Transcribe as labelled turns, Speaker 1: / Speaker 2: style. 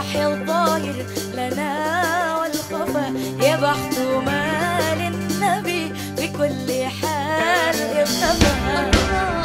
Speaker 1: يصلح الظاهر لنا والخفا يا بخت ما للنبي في كل حال اختفى